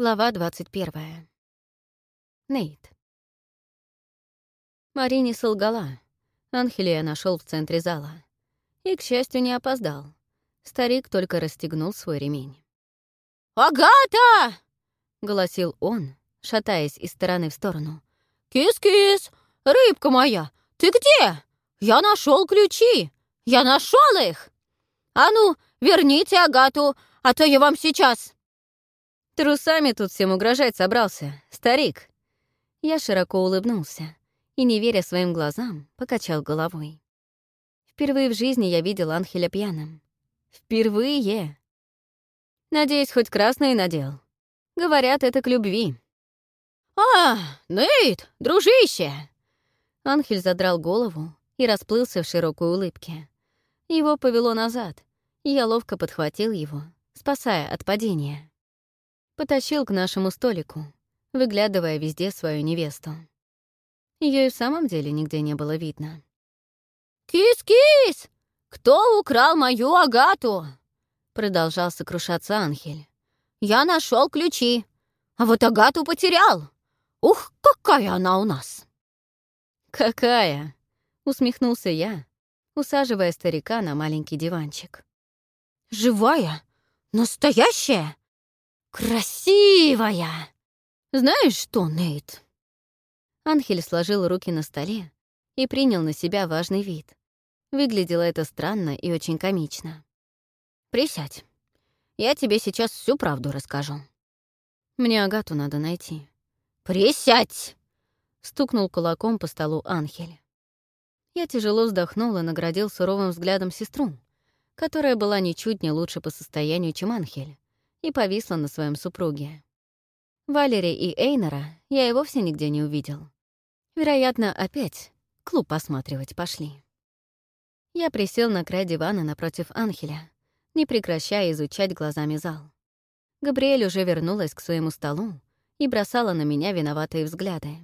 Глава 21. Нейт. Марине солгала. Анхелия нашел в центре зала. И, к счастью, не опоздал. Старик только расстегнул свой ремень. «Агата!» — голосил он, шатаясь из стороны в сторону. «Кис-кис! Рыбка моя! Ты где? Я нашел ключи! Я нашел их! А ну, верните Агату, а то я вам сейчас...» Трусами тут всем угрожать собрался, старик!» Я широко улыбнулся и, не веря своим глазам, покачал головой. Впервые в жизни я видел Анхеля пьяным. Впервые! Надеюсь, хоть красный надел. Говорят, это к любви. «А, Нейт, дружище!» Анхель задрал голову и расплылся в широкой улыбке. Его повело назад, и я ловко подхватил его, спасая от падения потащил к нашему столику, выглядывая везде свою невесту. Ее и в самом деле нигде не было видно. «Кис-кис! Кто украл мою Агату?» Продолжал сокрушаться Анхель. «Я нашел ключи, а вот Агату потерял. Ух, какая она у нас!» «Какая?» — усмехнулся я, усаживая старика на маленький диванчик. «Живая? Настоящая? «Красивая! Знаешь что, Нейт?» Анхель сложил руки на столе и принял на себя важный вид. Выглядело это странно и очень комично. «Присядь. Я тебе сейчас всю правду расскажу. Мне Агату надо найти». «Присядь!» — стукнул кулаком по столу Анхель. Я тяжело вздохнул и наградил суровым взглядом сестру, которая была ничуть не лучше по состоянию, чем Анхель, и повисла на своем супруге. Валери и Эйнора я и вовсе нигде не увидел. Вероятно, опять клуб осматривать пошли. Я присел на край дивана напротив Анхеля, не прекращая изучать глазами зал. Габриэль уже вернулась к своему столу и бросала на меня виноватые взгляды.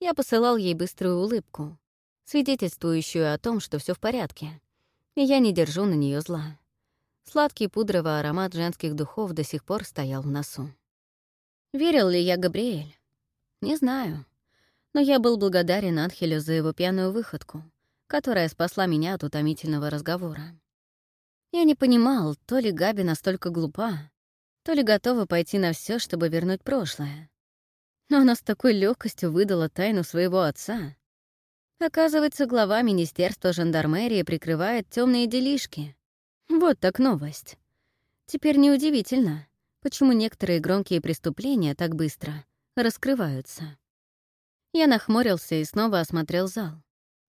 Я посылал ей быструю улыбку, свидетельствующую о том, что все в порядке, и я не держу на нее зла. Сладкий пудровый аромат женских духов до сих пор стоял в носу. Верил ли я Габриэль? Не знаю. Но я был благодарен Анхелю за его пьяную выходку, которая спасла меня от утомительного разговора. Я не понимал, то ли Габи настолько глупа, то ли готова пойти на все, чтобы вернуть прошлое. Но она с такой легкостью выдала тайну своего отца. Оказывается, глава Министерства жандармерии прикрывает темные делишки, вот так новость. Теперь неудивительно, почему некоторые громкие преступления так быстро раскрываются. Я нахмурился и снова осмотрел зал.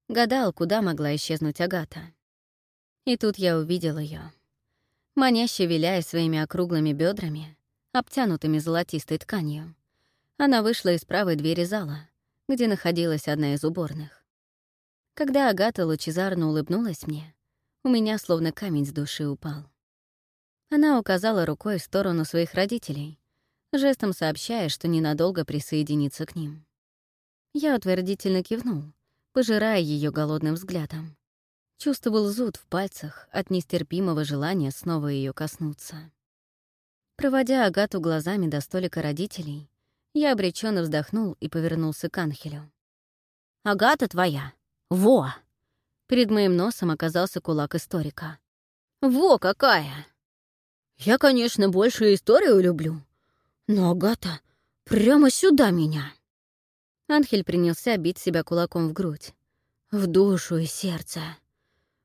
Гадал, куда могла исчезнуть Агата. И тут я увидел ее, маняще виляя своими округлыми бедрами, обтянутыми золотистой тканью. Она вышла из правой двери зала, где находилась одна из уборных. Когда Агата лучезарно улыбнулась мне, у меня словно камень с души упал. Она указала рукой в сторону своих родителей, жестом сообщая, что ненадолго присоединится к ним. Я утвердительно кивнул, пожирая ее голодным взглядом. Чувствовал зуд в пальцах от нестерпимого желания снова ее коснуться. Проводя Агату глазами до столика родителей, я обреченно вздохнул и повернулся к Анхелю. «Агата твоя! Во!» Перед моим носом оказался кулак историка. «Во какая!» «Я, конечно, больше историю люблю, но Агата прямо сюда меня!» Анхель принялся бить себя кулаком в грудь. В душу и сердце.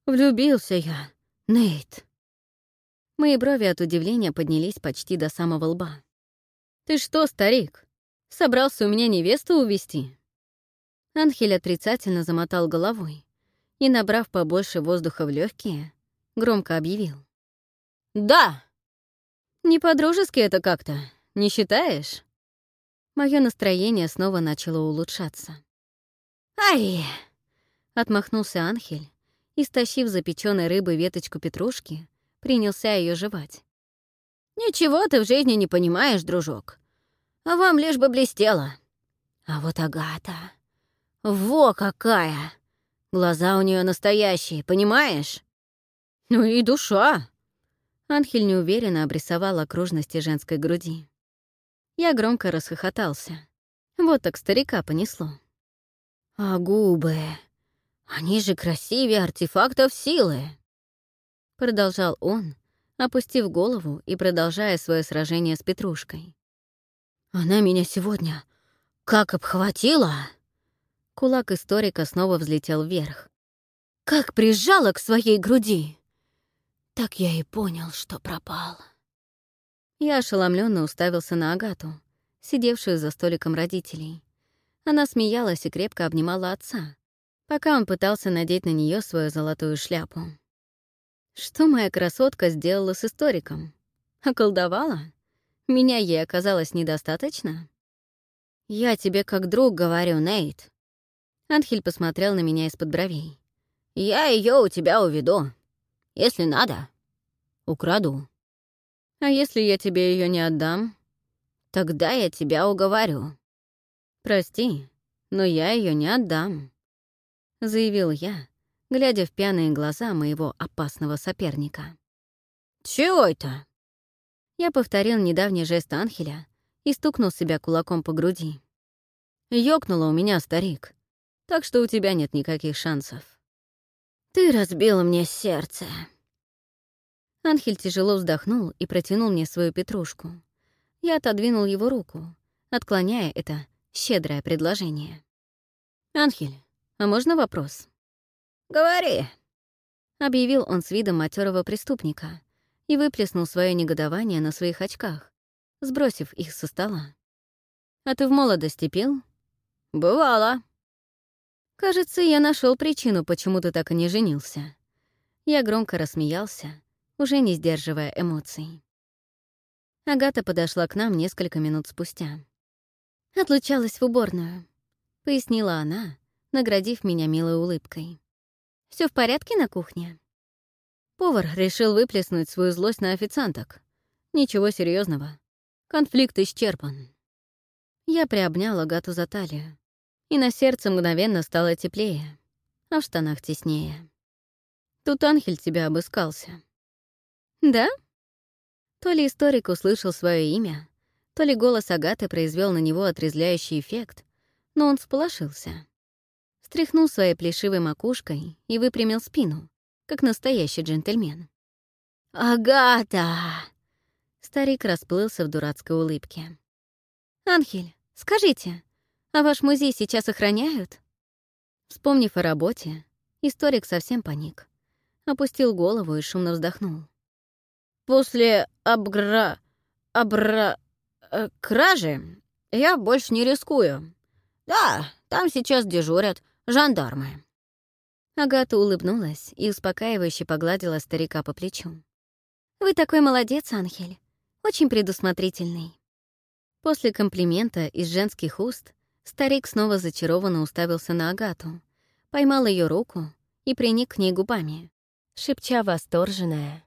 Влюбился я, Нейт. Мои брови от удивления поднялись почти до самого лба. «Ты что, старик, собрался у меня невесту увести? Анхель отрицательно замотал головой, и, набрав побольше воздуха в легкие, громко объявил. «Да!» «Не по-дружески это как-то, не считаешь?» Мое настроение снова начало улучшаться. «Ай!» — отмахнулся Анхель и, стащив запечённой рыбы веточку петрушки, принялся ее жевать. «Ничего ты в жизни не понимаешь, дружок. А вам лишь бы блестело. А вот Агата... Во какая!» Глаза у нее настоящие, понимаешь? Ну и душа. Анхель неуверенно обрисовал окружности женской груди. Я громко расхохотался. Вот так старика понесло. А губы... Они же красивее артефактов силы. Продолжал он, опустив голову и продолжая свое сражение с Петрушкой. Она меня сегодня как обхватила! Кулак историка снова взлетел вверх. «Как прижала к своей груди!» «Так я и понял, что пропал». Я ошеломленно уставился на Агату, сидевшую за столиком родителей. Она смеялась и крепко обнимала отца, пока он пытался надеть на нее свою золотую шляпу. Что моя красотка сделала с историком? Околдовала? Меня ей оказалось недостаточно? «Я тебе как друг говорю, Нейт», Анхель посмотрел на меня из-под бровей. «Я ее у тебя уведу. Если надо, украду. А если я тебе ее не отдам? Тогда я тебя уговорю. Прости, но я ее не отдам», — заявил я, глядя в пьяные глаза моего опасного соперника. «Чего это?» Я повторил недавний жест Анхеля и стукнул себя кулаком по груди. Ёкнуло у меня, старик так что у тебя нет никаких шансов. Ты разбила мне сердце. Анхель тяжело вздохнул и протянул мне свою петрушку. Я отодвинул его руку, отклоняя это щедрое предложение. «Анхель, а можно вопрос?» «Говори», — объявил он с видом матерого преступника и выплеснул свое негодование на своих очках, сбросив их со стола. «А ты в молодости пил?» «Бывало», «Кажется, я нашел причину, почему ты так и не женился». Я громко рассмеялся, уже не сдерживая эмоций. Агата подошла к нам несколько минут спустя. «Отлучалась в уборную», — пояснила она, наградив меня милой улыбкой. Все в порядке на кухне?» Повар решил выплеснуть свою злость на официанток. Ничего серьезного. Конфликт исчерпан. Я приобнял Агату за талию, и на сердце мгновенно стало теплее, а в штанах теснее. Тут Анхель тебя обыскался. Да? То ли историк услышал свое имя, то ли голос Агаты произвел на него отрезляющий эффект, но он сполошился. Стряхнул своей плешивой макушкой и выпрямил спину, как настоящий джентльмен. «Агата!» Старик расплылся в дурацкой улыбке. «Анхель, скажите, а ваш музей сейчас охраняют?» Вспомнив о работе, историк совсем паник. Опустил голову и шумно вздохнул. «После обгра... обра... Э, кражи я больше не рискую. Да, там сейчас дежурят жандармы». Агата улыбнулась и успокаивающе погладила старика по плечу. «Вы такой молодец, Анхель. Очень предусмотрительный». После комплимента из женских уст Старик снова зачарованно уставился на Агату, поймал ее руку и приник к ней губами, шепча восторженная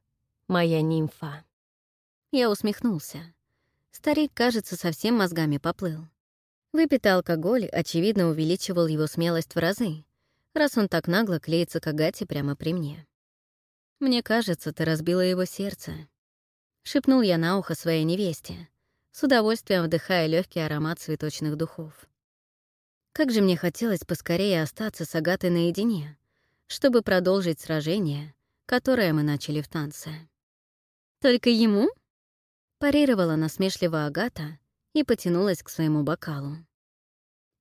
«Моя нимфа». Я усмехнулся. Старик, кажется, совсем мозгами поплыл. Выпитый алкоголь, очевидно, увеличивал его смелость в разы, раз он так нагло клеится к Агате прямо при мне. «Мне кажется, ты разбила его сердце», — шепнул я на ухо своей невесте, с удовольствием вдыхая легкий аромат цветочных духов. Как же мне хотелось поскорее остаться с Агатой наедине, чтобы продолжить сражение, которое мы начали в танце. «Только ему?» — парировала насмешливо Агата и потянулась к своему бокалу.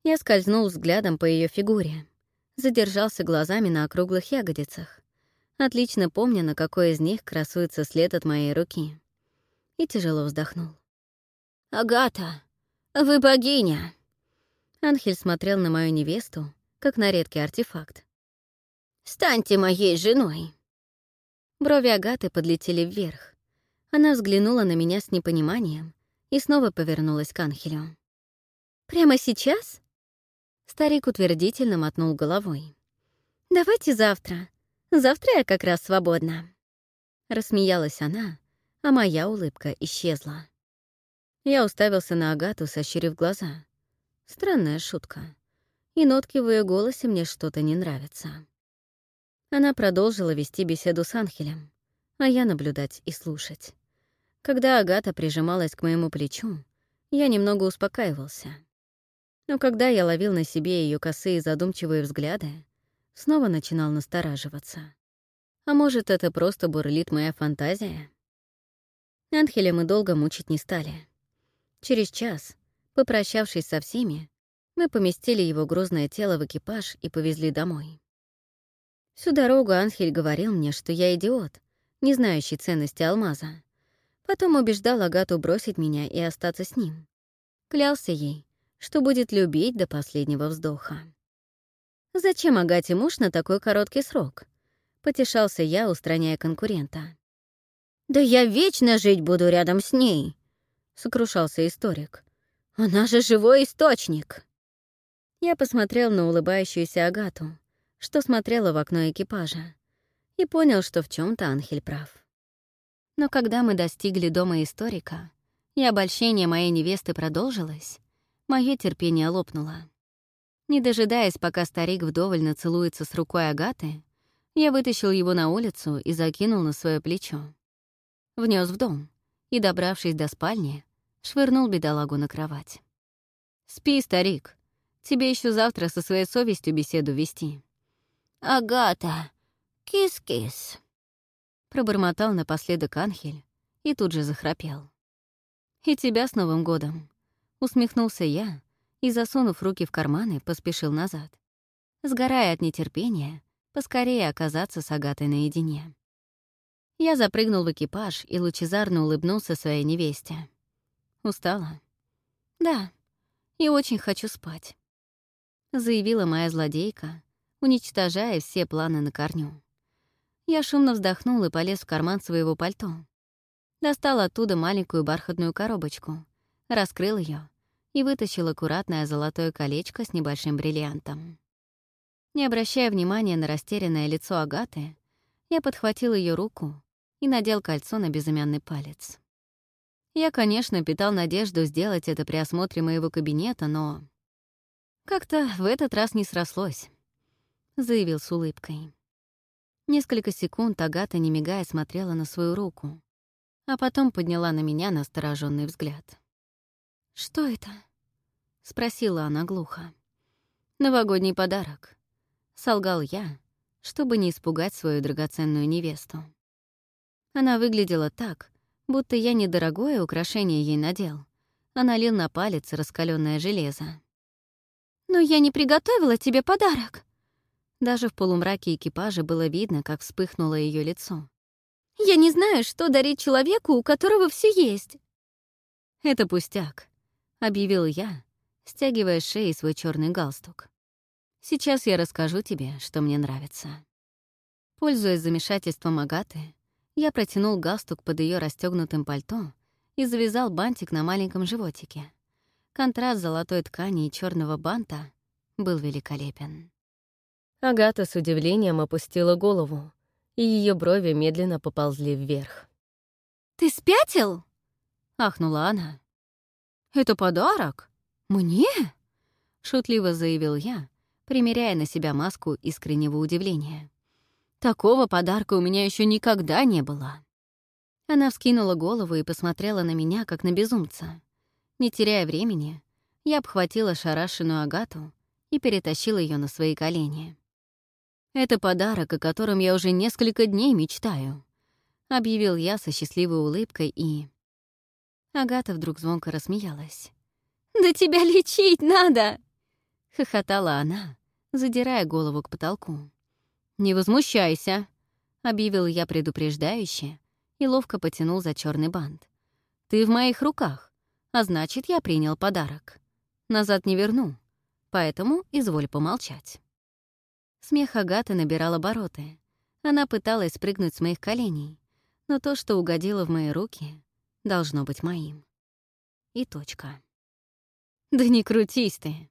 Я скользнул взглядом по ее фигуре, задержался глазами на округлых ягодицах, отлично помня, на какой из них красуется след от моей руки. И тяжело вздохнул. «Агата, вы богиня!» Анхель смотрел на мою невесту, как на редкий артефакт. «Станьте моей женой!» Брови Агаты подлетели вверх. Она взглянула на меня с непониманием и снова повернулась к Анхелю. «Прямо сейчас?» Старик утвердительно мотнул головой. «Давайте завтра. Завтра я как раз свободна». Рассмеялась она, а моя улыбка исчезла. Я уставился на Агату, сощурив глаза, Странная шутка. И нотки в ее голосе мне что-то не нравятся. Она продолжила вести беседу с Анхелем, а я наблюдать и слушать. Когда Агата прижималась к моему плечу, я немного успокаивался. Но когда я ловил на себе ее косые задумчивые взгляды, снова начинал настораживаться. А может, это просто бурлит моя фантазия? Анхеля мы долго мучить не стали. Через час, Попрощавшись со всеми, мы поместили его грозное тело в экипаж и повезли домой. Всю дорогу Анхель говорил мне, что я идиот, не знающий ценности алмаза. Потом убеждал Агату бросить меня и остаться с ним. Клялся ей, что будет любить до последнего вздоха. «Зачем Агате муж на такой короткий срок?» — потешался я, устраняя конкурента. «Да я вечно жить буду рядом с ней!» — сокрушался историк. Она же живой источник!» Я посмотрел на улыбающуюся Агату, что смотрела в окно экипажа, и понял, что в чем то Анхель прав. Но когда мы достигли дома историка, и обольщение моей невесты продолжилось, мое терпение лопнуло. Не дожидаясь, пока старик вдоволь нацелуется с рукой Агаты, я вытащил его на улицу и закинул на свое плечо. Внес в дом, и, добравшись до спальни, швырнул бедолагу на кровать. «Спи, старик. Тебе еще завтра со своей совестью беседу вести». «Агата, кис-кис», — пробормотал напоследок Анхель и тут же захрапел. «И тебя с Новым годом!» — усмехнулся я и, засунув руки в карманы, поспешил назад, сгорая от нетерпения, поскорее оказаться с Агатой наедине. Я запрыгнул в экипаж и лучезарно улыбнулся своей невесте. Устала? Да, и очень хочу спать. Заявила моя злодейка, уничтожая все планы на корню. Я шумно вздохнул и полез в карман своего пальто. Достал оттуда маленькую бархатную коробочку, раскрыл ее и вытащил аккуратное золотое колечко с небольшим бриллиантом. Не обращая внимания на растерянное лицо Агаты, я подхватил ее руку и надел кольцо на безымянный палец. Я, конечно, питал надежду сделать это при осмотре моего кабинета, но... Как-то в этот раз не срослось, — заявил с улыбкой. Несколько секунд Агата, не мигая, смотрела на свою руку, а потом подняла на меня настороженный взгляд. «Что это?» — спросила она глухо. «Новогодний подарок», — солгал я, чтобы не испугать свою драгоценную невесту. Она выглядела так, будто я недорогое украшение ей надел, а налил на палец раскаленное железо. «Но я не приготовила тебе подарок!» Даже в полумраке экипажа было видно, как вспыхнуло ее лицо. «Я не знаю, что дарить человеку, у которого все есть!» «Это пустяк», — объявил я, стягивая с шеи свой черный галстук. «Сейчас я расскажу тебе, что мне нравится». Пользуясь замешательством Агаты, я протянул галстук под ее расстегнутым пальто и завязал бантик на маленьком животике. Контраст золотой ткани и черного банта был великолепен. Агата с удивлением опустила голову, и ее брови медленно поползли вверх. «Ты спятил?» — ахнула она. «Это подарок? Мне?» — шутливо заявил я, примеряя на себя маску искреннего удивления. Такого подарка у меня еще никогда не было. Она вскинула голову и посмотрела на меня, как на безумца. Не теряя времени, я обхватила шарашенную Агату и перетащила ее на свои колени. «Это подарок, о котором я уже несколько дней мечтаю», — объявил я со счастливой улыбкой и... Агата вдруг звонко рассмеялась. «Да тебя лечить надо!» — хохотала она, задирая голову к потолку. «Не возмущайся», — объявил я предупреждающе и ловко потянул за черный бант. «Ты в моих руках, а значит, я принял подарок. Назад не верну, поэтому изволь помолчать». Смех Агаты набирал обороты. Она пыталась спрыгнуть с моих коленей, но то, что угодило в мои руки, должно быть моим. И точка. «Да не крутись ты!»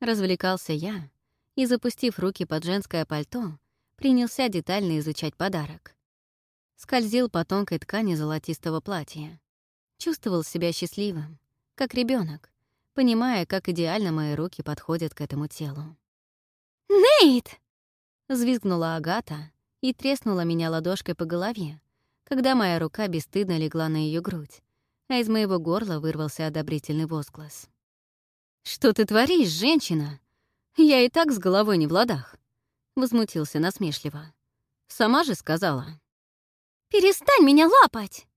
Развлекался я, и, запустив руки под женское пальто, принялся детально изучать подарок. Скользил по тонкой ткани золотистого платья. Чувствовал себя счастливым, как ребенок, понимая, как идеально мои руки подходят к этому телу. «Нейт!» — взвизгнула Агата и треснула меня ладошкой по голове, когда моя рука бесстыдно легла на ее грудь, а из моего горла вырвался одобрительный возглас. «Что ты творишь, женщина? «Я и так с головой не в ладах», — возмутился насмешливо. «Сама же сказала». «Перестань меня лапать!»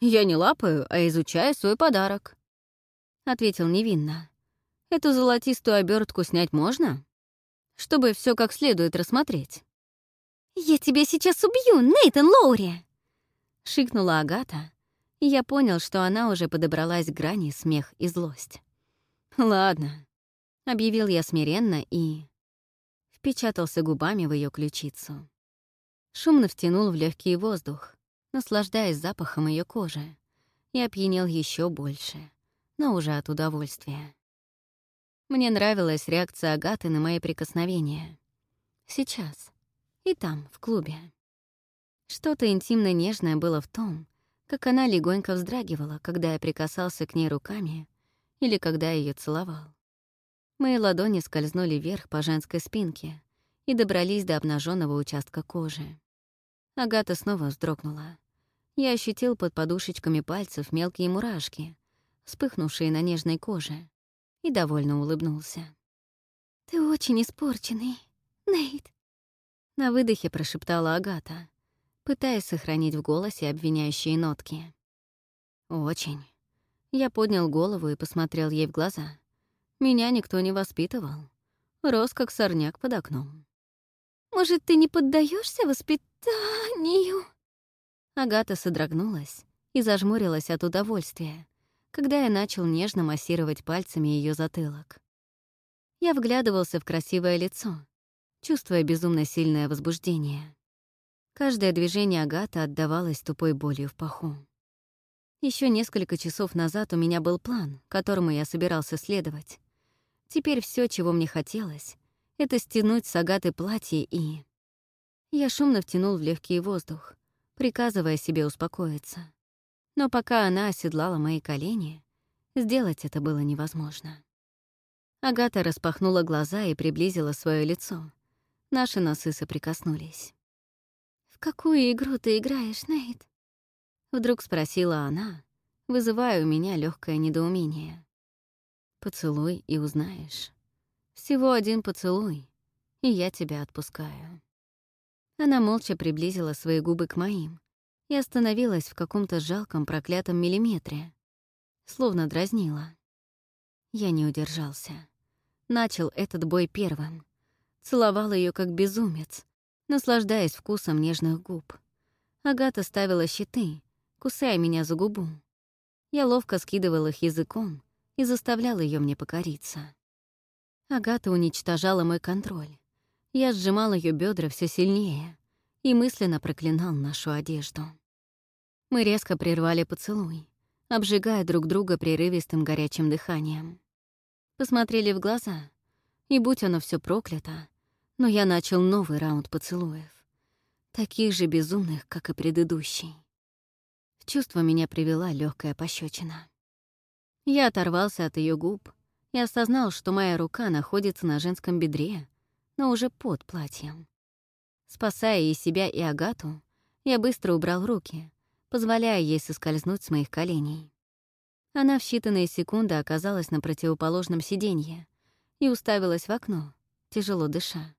«Я не лапаю, а изучаю свой подарок», — ответил невинно. «Эту золотистую обертку снять можно? Чтобы все как следует рассмотреть». «Я тебя сейчас убью, Нейтан Лоури!» — шикнула Агата. Я понял, что она уже подобралась к грани смех и злость. «Ладно», Объявил я смиренно и... Впечатался губами в ее ключицу. Шумно втянул в легкий воздух, наслаждаясь запахом ее кожи, и опьянел еще больше, но уже от удовольствия. Мне нравилась реакция Агаты на мои прикосновения. Сейчас. И там, в клубе. Что-то интимно нежное было в том, как она легонько вздрагивала, когда я прикасался к ней руками или когда ее целовал. Мои ладони скользнули вверх по женской спинке и добрались до обнаженного участка кожи. Агата снова вздрогнула. Я ощутил под подушечками пальцев мелкие мурашки, вспыхнувшие на нежной коже, и довольно улыбнулся. «Ты очень испорченный, Нейт», — на выдохе прошептала Агата, пытаясь сохранить в голосе обвиняющие нотки. «Очень». Я поднял голову и посмотрел ей в глаза, меня никто не воспитывал. Рос как сорняк под окном. «Может, ты не поддаешься воспитанию?» Агата содрогнулась и зажмурилась от удовольствия, когда я начал нежно массировать пальцами ее затылок. Я вглядывался в красивое лицо, чувствуя безумно сильное возбуждение. Каждое движение Агаты отдавалось тупой болью в паху. Еще несколько часов назад у меня был план, которому я собирался следовать. Теперь все, чего мне хотелось, это стянуть с Агаты платье и... Я шумно втянул в легкий воздух, приказывая себе успокоиться. Но пока она оседлала мои колени, сделать это было невозможно. Агата распахнула глаза и приблизила свое лицо. Наши носы соприкоснулись. «В какую игру ты играешь, Нейт?» Вдруг спросила она, вызывая у меня легкое недоумение. Поцелуй и узнаешь. Всего один поцелуй, и я тебя отпускаю». Она молча приблизила свои губы к моим и остановилась в каком-то жалком проклятом миллиметре, словно дразнила. Я не удержался. Начал этот бой первым. Целовал ее как безумец, наслаждаясь вкусом нежных губ. Агата ставила щиты, кусая меня за губу. Я ловко скидывал их языком — и заставлял ее мне покориться. Агата уничтожала мой контроль. Я сжимал ее бедра все сильнее и мысленно проклинал нашу одежду. Мы резко прервали поцелуй, обжигая друг друга прерывистым горячим дыханием. Посмотрели в глаза, и будь оно все проклято, но я начал новый раунд поцелуев, таких же безумных, как и предыдущий. В чувство меня привела легкая пощечина. Я оторвался от ее губ и осознал, что моя рука находится на женском бедре, но уже под платьем. Спасая и себя, и Агату, я быстро убрал руки, позволяя ей соскользнуть с моих коленей. Она в считанные секунды оказалась на противоположном сиденье и уставилась в окно, тяжело дыша.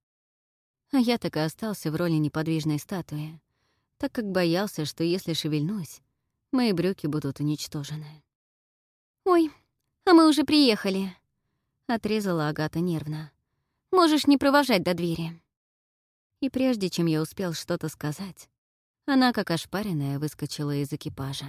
А я так и остался в роли неподвижной статуи, так как боялся, что если шевельнусь, мои брюки будут уничтожены. «Ой, а мы уже приехали», — отрезала Агата нервно. «Можешь не провожать до двери». И прежде чем я успел что-то сказать, она, как ошпаренная, выскочила из экипажа.